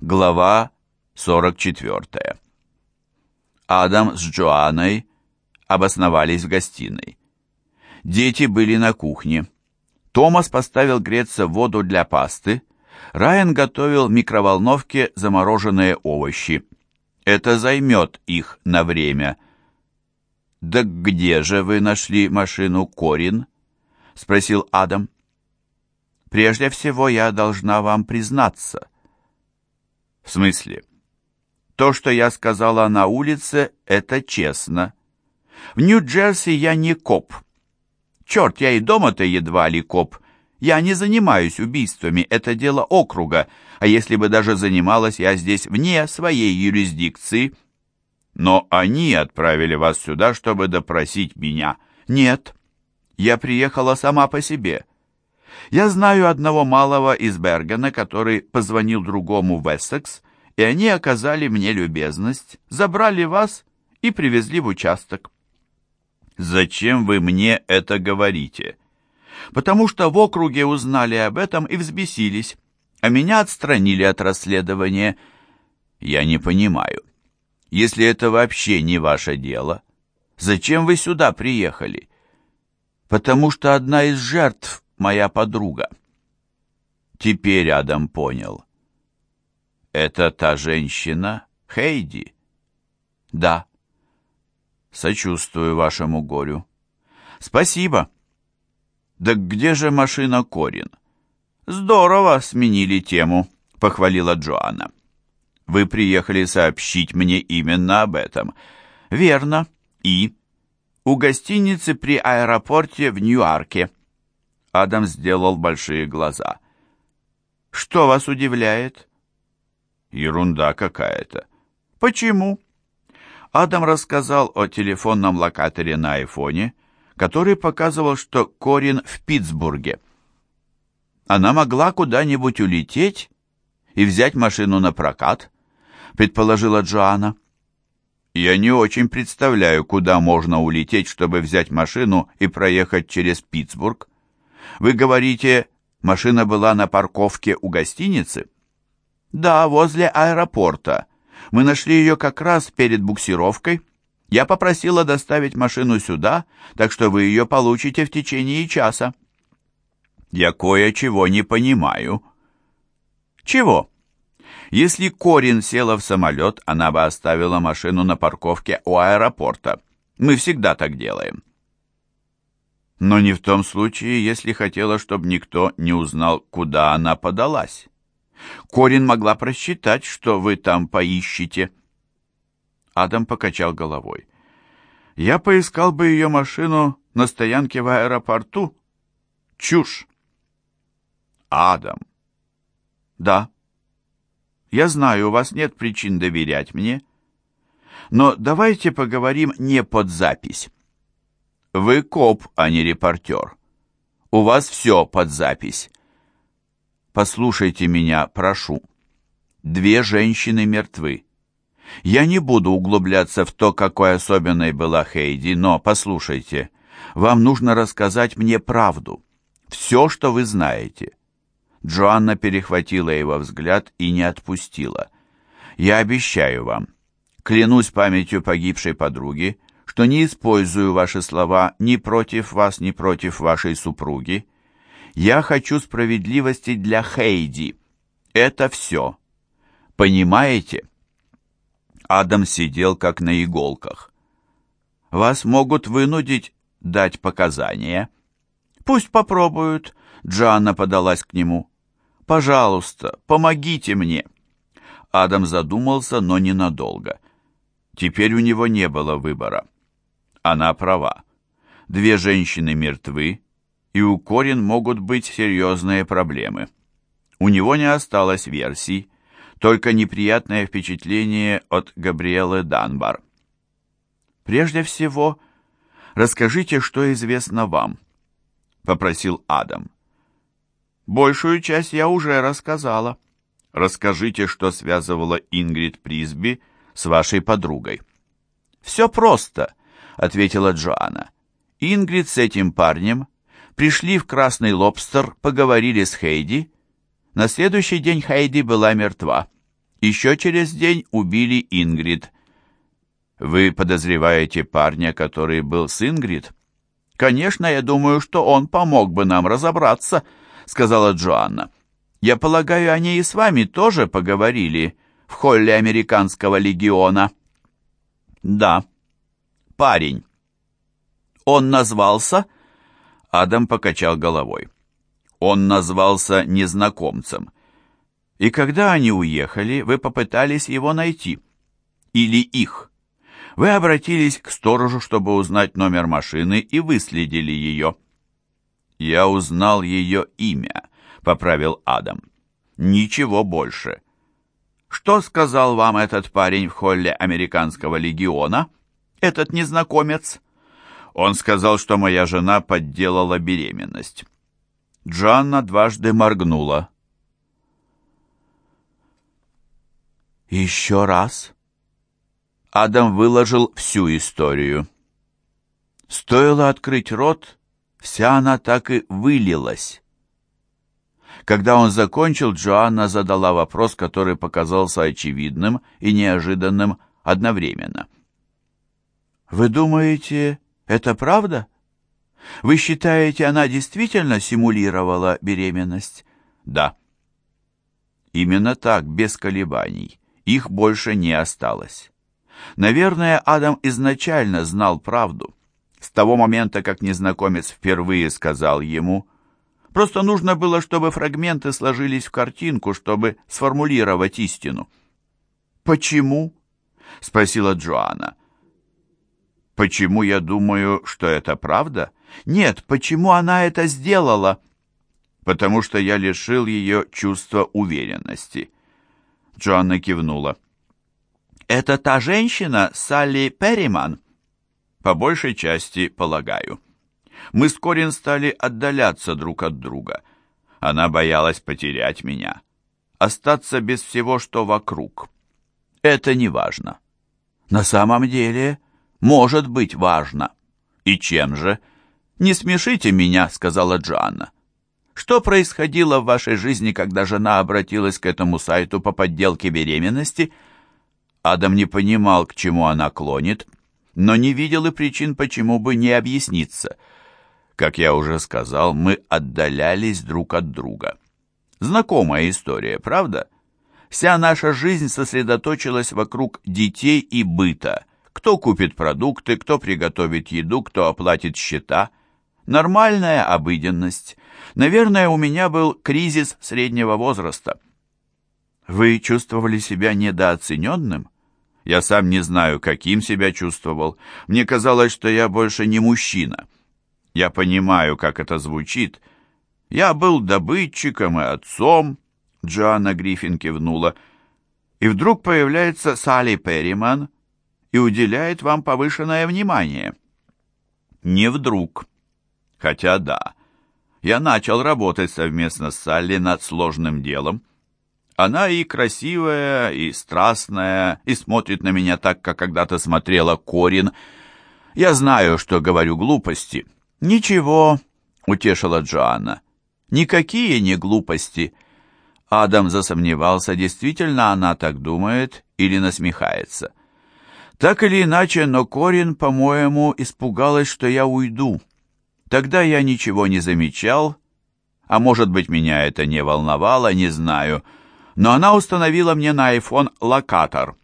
Глава 44. Адам с Джоанной обосновались в гостиной. Дети были на кухне. Томас поставил греться воду для пасты. Райан готовил в микроволновке замороженные овощи. Это займет их на время. «Да где же вы нашли машину Корин?» — спросил Адам. «Прежде всего я должна вам признаться». «В смысле?» «То, что я сказала на улице, это честно. В Нью-Джерси я не коп. Черт, я и дома-то едва ли коп. Я не занимаюсь убийствами, это дело округа, а если бы даже занималась я здесь вне своей юрисдикции...» «Но они отправили вас сюда, чтобы допросить меня». «Нет, я приехала сама по себе». Я знаю одного малого из Бергена, который позвонил другому в Эссекс, и они оказали мне любезность, забрали вас и привезли в участок. «Зачем вы мне это говорите?» «Потому что в округе узнали об этом и взбесились, а меня отстранили от расследования. Я не понимаю. Если это вообще не ваше дело, зачем вы сюда приехали?» «Потому что одна из жертв моя подруга». Теперь Адам понял. «Это та женщина, Хейди?» «Да». «Сочувствую вашему горю». «Спасибо». «Да где же машина Корин?» «Здорово сменили тему», — похвалила Джоанна. «Вы приехали сообщить мне именно об этом». «Верно. И?» «У гостиницы при аэропорте в Ньюарке». Адам сделал большие глаза. «Что вас удивляет?» «Ерунда какая-то». «Почему?» Адам рассказал о телефонном локаторе на айфоне, который показывал, что Корин в Питтсбурге. Она могла куда-нибудь улететь и взять машину на прокат, предположила Джоанна. Я не очень представляю, куда можно улететь, чтобы взять машину и проехать через Питтсбург. Вы говорите, машина была на парковке у гостиницы? Да, возле аэропорта. Мы нашли ее как раз перед буксировкой. Я попросила доставить машину сюда, так что вы ее получите в течение часа. Я кое-чего не понимаю. Чего? Если Корин села в самолет, она бы оставила машину на парковке у аэропорта. Мы всегда так делаем. Но не в том случае, если хотела, чтобы никто не узнал, куда она подалась. Корин могла просчитать, что вы там поищете. Адам покачал головой. Я поискал бы ее машину на стоянке в аэропорту. Чушь. Адам. Да. Я знаю, у вас нет причин доверять мне. Но давайте поговорим не под запись. Вы коп, а не репортер. У вас все под запись. Послушайте меня, прошу. Две женщины мертвы. Я не буду углубляться в то, какой особенной была Хейди, но послушайте, вам нужно рассказать мне правду. Все, что вы знаете. Джоанна перехватила его взгляд и не отпустила. «Я обещаю вам, клянусь памятью погибшей подруги, что не использую ваши слова ни против вас, ни против вашей супруги. Я хочу справедливости для Хейди. Это все. Понимаете?» Адам сидел как на иголках. «Вас могут вынудить дать показания». «Пусть попробуют», — Джоанна подалась к нему. Пожалуйста, помогите мне!» Адам задумался, но ненадолго. Теперь у него не было выбора. Она права. Две женщины мертвы, и у Корин могут быть серьезные проблемы. У него не осталось версий, только неприятное впечатление от Габриэлы Данбар. «Прежде всего, расскажите, что известно вам», — попросил Адам. Большую часть я уже рассказала. Расскажите, что связывало Ингрид Присби с вашей подругой. Все просто, ответила Джоанна. Ингрид с этим парнем пришли в Красный Лобстер, поговорили с Хейди. На следующий день Хейди была мертва. Еще через день убили Ингрид. Вы подозреваете парня, который был с Ингрид? Конечно, я думаю, что он помог бы нам разобраться, сказала Джоанна. Я полагаю, они и с вами тоже поговорили в холле американского легиона. Да. Парень. Он назвался? Адам покачал головой. Он назвался незнакомцем. И когда они уехали, вы попытались его найти. Или их. Вы обратились к сторожу, чтобы узнать номер машины, и выследили ее. «Я узнал ее имя», — поправил Адам. «Ничего больше». «Что сказал вам этот парень в холле американского легиона? Этот незнакомец?» Он сказал, что моя жена подделала беременность. Джанна дважды моргнула. «Еще раз?» Адам выложил всю историю. Стоило открыть рот, вся она так и вылилась. Когда он закончил, Джоанна задала вопрос, который показался очевидным и неожиданным одновременно. «Вы думаете, это правда? Вы считаете, она действительно симулировала беременность?» «Да». Именно так, без колебаний. Их больше не осталось. Наверное, Адам изначально знал правду. С того момента, как незнакомец впервые сказал ему, просто нужно было, чтобы фрагменты сложились в картинку, чтобы сформулировать истину. «Почему?» — спросила Джоанна. «Почему я думаю, что это правда?» «Нет, почему она это сделала?» «Потому что я лишил ее чувства уверенности». Джоанна кивнула. «Это та женщина, Салли Перриман?» «По большей части, полагаю. Мы с Корин стали отдаляться друг от друга. Она боялась потерять меня, остаться без всего, что вокруг. Это не важно. На самом деле, может быть важно. И чем же?» «Не смешите меня», — сказала Джоанна. Что происходило в вашей жизни, когда жена обратилась к этому сайту по подделке беременности? Адам не понимал, к чему она клонит, но не видел и причин, почему бы не объясниться. Как я уже сказал, мы отдалялись друг от друга. Знакомая история, правда? Вся наша жизнь сосредоточилась вокруг детей и быта. Кто купит продукты, кто приготовит еду, кто оплатит счета. Нормальная обыденность. Наверное, у меня был кризис среднего возраста. Вы чувствовали себя недооцененным? Я сам не знаю, каким себя чувствовал. Мне казалось, что я больше не мужчина. Я понимаю, как это звучит. Я был добытчиком и отцом, Джоанна Гриффин кивнула. И вдруг появляется Салли Перриман и уделяет вам повышенное внимание. Не вдруг. Хотя да, я начал работать совместно с Салли над сложным делом. Она и красивая, и страстная, и смотрит на меня так, как когда-то смотрела Корин. Я знаю, что говорю глупости. Ничего, утешила Джоанна. Никакие не глупости. Адам засомневался, действительно она так думает или насмехается. Так или иначе, но Корин, по-моему, испугалась, что я уйду. Тогда я ничего не замечал, а может быть, меня это не волновало, не знаю, но она установила мне на iPhone локатор,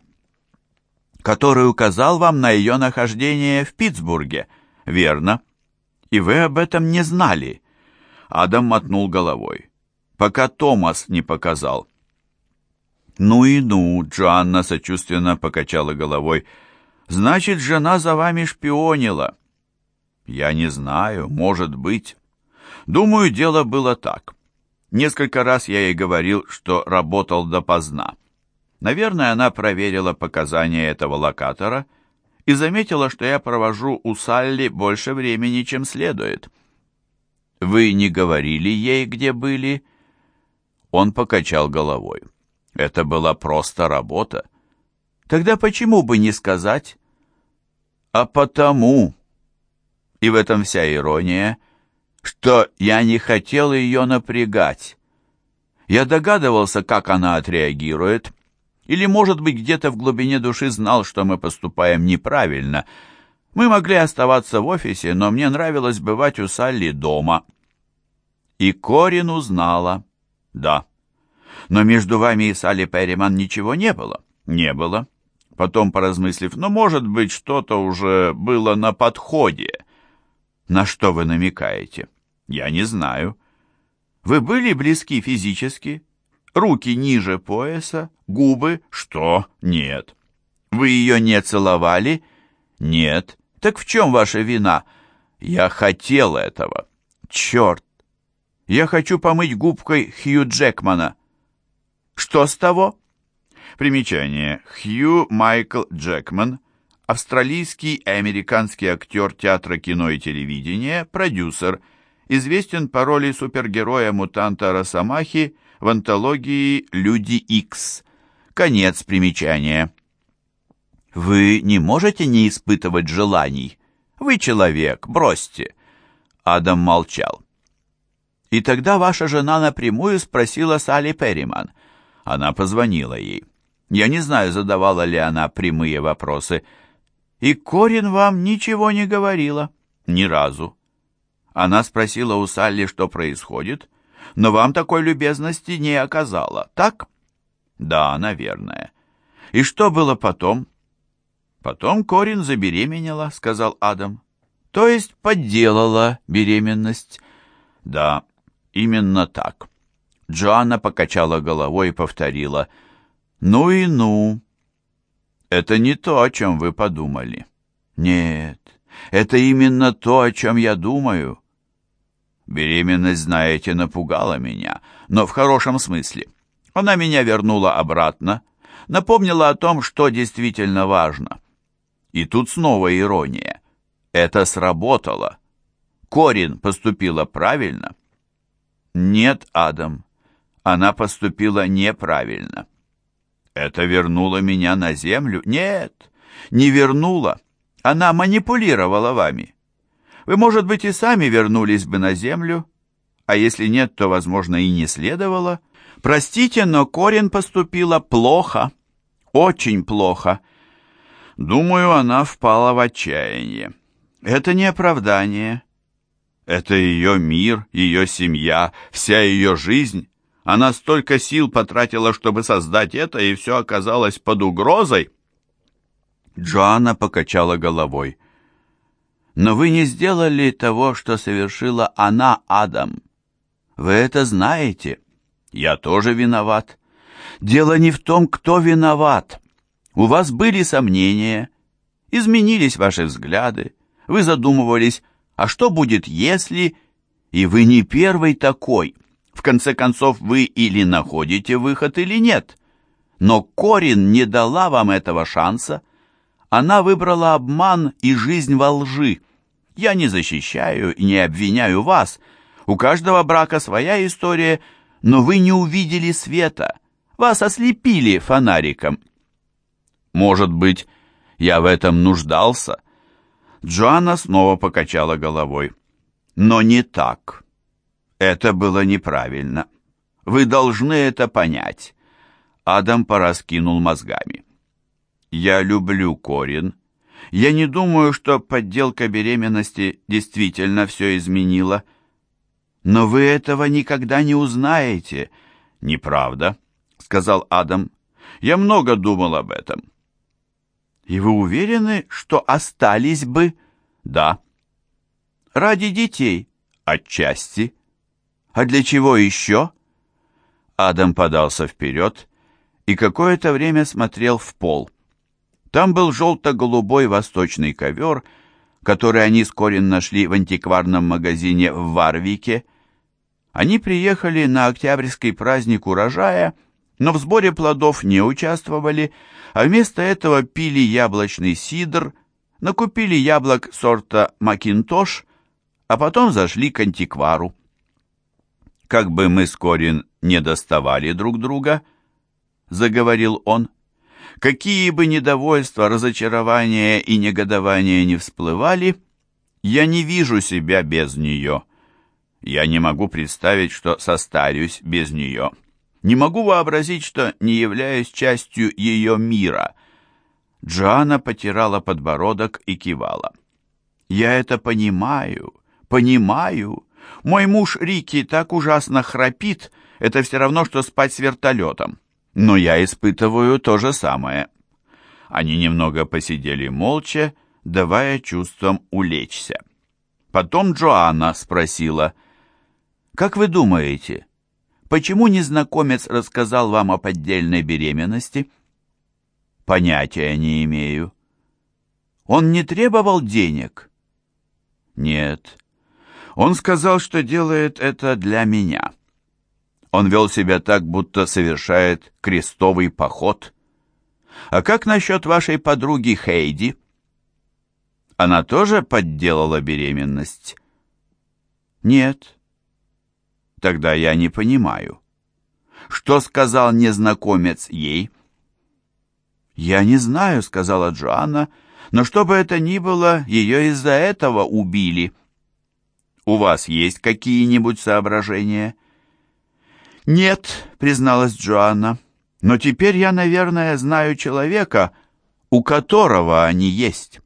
который указал вам на ее нахождение в Питтсбурге, верно? И вы об этом не знали. Адам мотнул головой, пока Томас не показал. «Ну и ну!» — Джоанна сочувственно покачала головой. «Значит, жена за вами шпионила. Я не знаю, может быть. Думаю, дело было так. Несколько раз я ей говорил, что работал допоздна. Наверное, она проверила показания этого локатора и заметила, что я провожу у Салли больше времени, чем следует. «Вы не говорили ей, где были?» Он покачал головой. «Это была просто работа. Тогда почему бы не сказать?» «А потому», и в этом вся ирония, что я не хотел ее напрягать. Я догадывался, как она отреагирует, Или, может быть, где-то в глубине души знал, что мы поступаем неправильно. Мы могли оставаться в офисе, но мне нравилось бывать у Салли дома. И Корин узнала. Да. Но между вами и Салли Перриман ничего не было? Не было. Потом, поразмыслив, ну, может быть, что-то уже было на подходе. На что вы намекаете? Я не знаю. Вы были близки физически? Руки ниже пояса, губы? Что? Нет. Вы ее не целовали? Нет. Так в чем ваша вина? Я хотел этого. Черт! Я хочу помыть губкой Хью Джекмана. Что с того? Примечание. Хью Майкл Джекман, австралийский и американский актер театра, кино и телевидения, продюсер, известен по роли супергероя-мутанта Росомахи в антологии «Люди Икс». Конец примечания. Вы не можете не испытывать желаний. Вы человек, бросьте. Адам молчал. И тогда ваша жена напрямую спросила Салли Перриман. Она позвонила ей. Я не знаю, задавала ли она прямые вопросы. И Корин вам ничего не говорила? Ни разу. Она спросила у Салли, что происходит, но вам такой любезности не оказала, так? Да, наверное. И что было потом? Потом Корин забеременела, сказал Адам. То есть подделала беременность. Да, именно так. Джоанна покачала головой и повторила — «Ну и ну!» «Это не то, о чем вы подумали». «Нет, это именно то, о чем я думаю». Беременность, знаете, напугала меня, но в хорошем смысле. Она меня вернула обратно, напомнила о том, что действительно важно. И тут снова ирония. Это сработало. Корин поступила правильно? Нет, Адам, она поступила неправильно. Это вернуло меня на землю? Нет, не вернуло. Она манипулировала вами. Вы, может быть, и сами вернулись бы на землю, а если нет, то, возможно, и не следовало. Простите, но Корин поступила плохо, очень плохо. Думаю, она впала в отчаяние. Это не оправдание. Это ее мир, ее семья, вся ее жизнь. Она столько сил потратила, чтобы создать это, и все оказалось под угрозой. Джоанна покачала головой. «Но вы не сделали того, что совершила она, Адам. Вы это знаете. Я тоже виноват. Дело не в том, кто виноват. У вас были сомнения, изменились ваши взгляды, вы задумывались, а что будет, если... И вы не первый такой». В конце концов, вы или находите выход, или нет. Но Корин не дала вам этого шанса. Она выбрала обман и жизнь во лжи. Я не защищаю и не обвиняю вас. У каждого брака своя история, но вы не увидели света. Вас ослепили фонариком. Может быть, я в этом нуждался? Джоанна снова покачала головой. Но не так. Это было неправильно. Вы должны это понять. Адам пораскинул мозгами. Я люблю Корин. Я не думаю, что подделка беременности действительно все изменила. Но вы этого никогда не узнаете. Неправда, сказал Адам. Я много думал об этом. И вы уверены, что остались бы? Да. Ради детей? Отчасти. «А для чего еще?» Адам подался вперед и какое-то время смотрел в пол. Там был желто-голубой восточный ковер, который они с нашли в антикварном магазине в Варвике. Они приехали на октябрьский праздник урожая, но в сборе плодов не участвовали, а вместо этого пили яблочный сидр, накупили яблок сорта «Макинтош», а потом зашли к антиквару. «Как бы мы с Корин не доставали друг друга», — заговорил он, — «какие бы недовольства, разочарования и негодования не всплывали, я не вижу себя без нее. Я не могу представить, что состарюсь без нее. Не могу вообразить, что не являюсь частью ее мира. Джоанна потирала подбородок и кивала. Я это понимаю, понимаю. Мой муж Рики так ужасно храпит, это все равно, что спать с вертолетом. Но я испытываю то же самое. Они немного посидели молча, давая чувствам улечься. Потом Джоанна спросила, «Как вы думаете, почему незнакомец рассказал вам о поддельной беременности?» «Понятия не имею». «Он не требовал денег?» «Нет. Он сказал, что делает это для меня». Он вел себя так, будто совершает крестовый поход. А как насчет вашей подруги Хейди? Она тоже подделала беременность? Нет. Тогда я не понимаю. Что сказал незнакомец ей? Я не знаю, сказала Джоанна, но что бы это ни было, ее из-за этого убили. У вас есть какие-нибудь соображения? «Нет», — призналась Джоанна, — «но теперь я, наверное, знаю человека, у которого они есть».